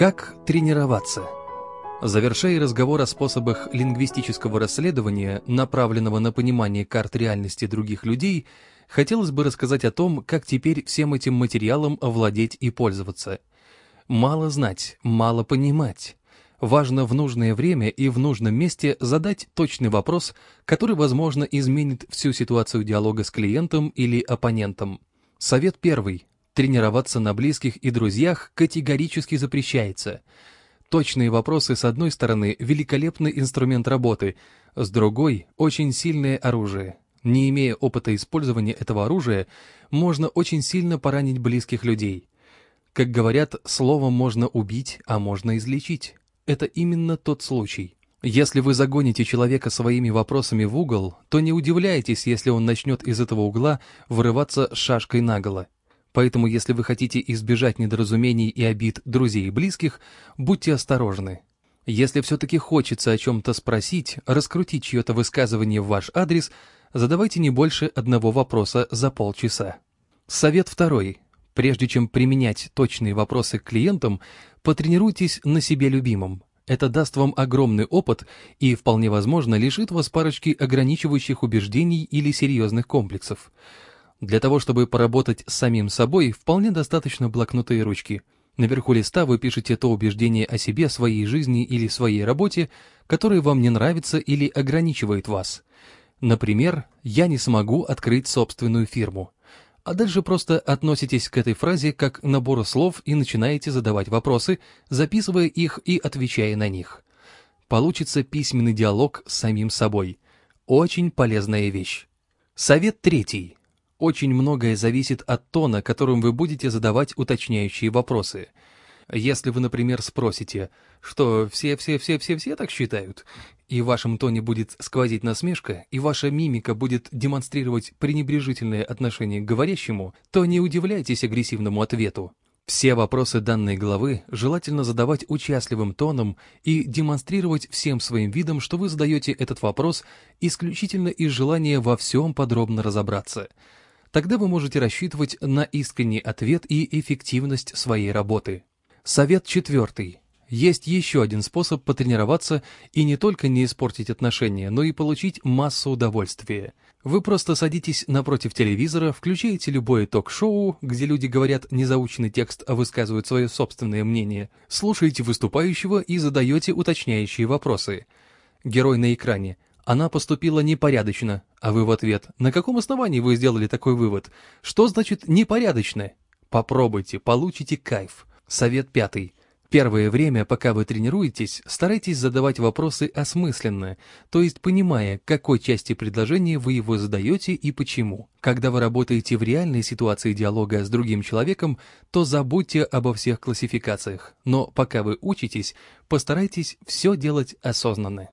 Как тренироваться? Завершая разговор о способах лингвистического расследования, направленного на понимание карт реальности других людей, хотелось бы рассказать о том, как теперь всем этим материалом овладеть и пользоваться. Мало знать, мало понимать. Важно в нужное время и в нужном месте задать точный вопрос, который, возможно, изменит всю ситуацию диалога с клиентом или оппонентом. Совет первый. Тренироваться на близких и друзьях категорически запрещается. Точные вопросы, с одной стороны, великолепный инструмент работы, с другой – очень сильное оружие. Не имея опыта использования этого оружия, можно очень сильно поранить близких людей. Как говорят, словом можно убить, а можно излечить. Это именно тот случай. Если вы загоните человека своими вопросами в угол, то не удивляйтесь, если он начнет из этого угла вырываться шашкой наголо. Поэтому, если вы хотите избежать недоразумений и обид друзей и близких, будьте осторожны. Если все-таки хочется о чем-то спросить, раскрутить чье-то высказывание в ваш адрес, задавайте не больше одного вопроса за полчаса. Совет второй. Прежде чем применять точные вопросы к клиентам, потренируйтесь на себе любимом. Это даст вам огромный опыт и, вполне возможно, лишит вас парочки ограничивающих убеждений или серьезных комплексов. Для того, чтобы поработать с самим собой, вполне достаточно блокнота и ручки. Наверху листа вы пишете то убеждение о себе, своей жизни или своей работе, которое вам не нравится или ограничивает вас. Например, «Я не смогу открыть собственную фирму». А дальше просто относитесь к этой фразе как к набору слов и начинаете задавать вопросы, записывая их и отвечая на них. Получится письменный диалог с самим собой. Очень полезная вещь. Совет третий. Очень многое зависит от тона, которым вы будете задавать уточняющие вопросы. Если вы, например, спросите, что все-все-все-все-все так считают, и в вашем тоне будет сквозить насмешка, и ваша мимика будет демонстрировать пренебрежительное отношение к говорящему, то не удивляйтесь агрессивному ответу. Все вопросы данной главы желательно задавать участливым тоном и демонстрировать всем своим видом, что вы задаете этот вопрос исключительно из желания во всем подробно разобраться – Тогда вы можете рассчитывать на искренний ответ и эффективность своей работы. Совет четвертый. Есть еще один способ потренироваться и не только не испортить отношения, но и получить массу удовольствия. Вы просто садитесь напротив телевизора, включаете любое ток-шоу, где люди говорят незаученный текст, а высказывают свое собственное мнение, слушаете выступающего и задаете уточняющие вопросы. Герой на экране – она поступила непорядочно, а вы в ответ. На каком основании вы сделали такой вывод? Что значит непорядочно? Попробуйте, получите кайф. Совет пятый. Первое время, пока вы тренируетесь, старайтесь задавать вопросы осмысленно, то есть понимая, какой части предложения вы его задаете и почему. Когда вы работаете в реальной ситуации диалога с другим человеком, то забудьте обо всех классификациях, но пока вы учитесь, постарайтесь все делать осознанно.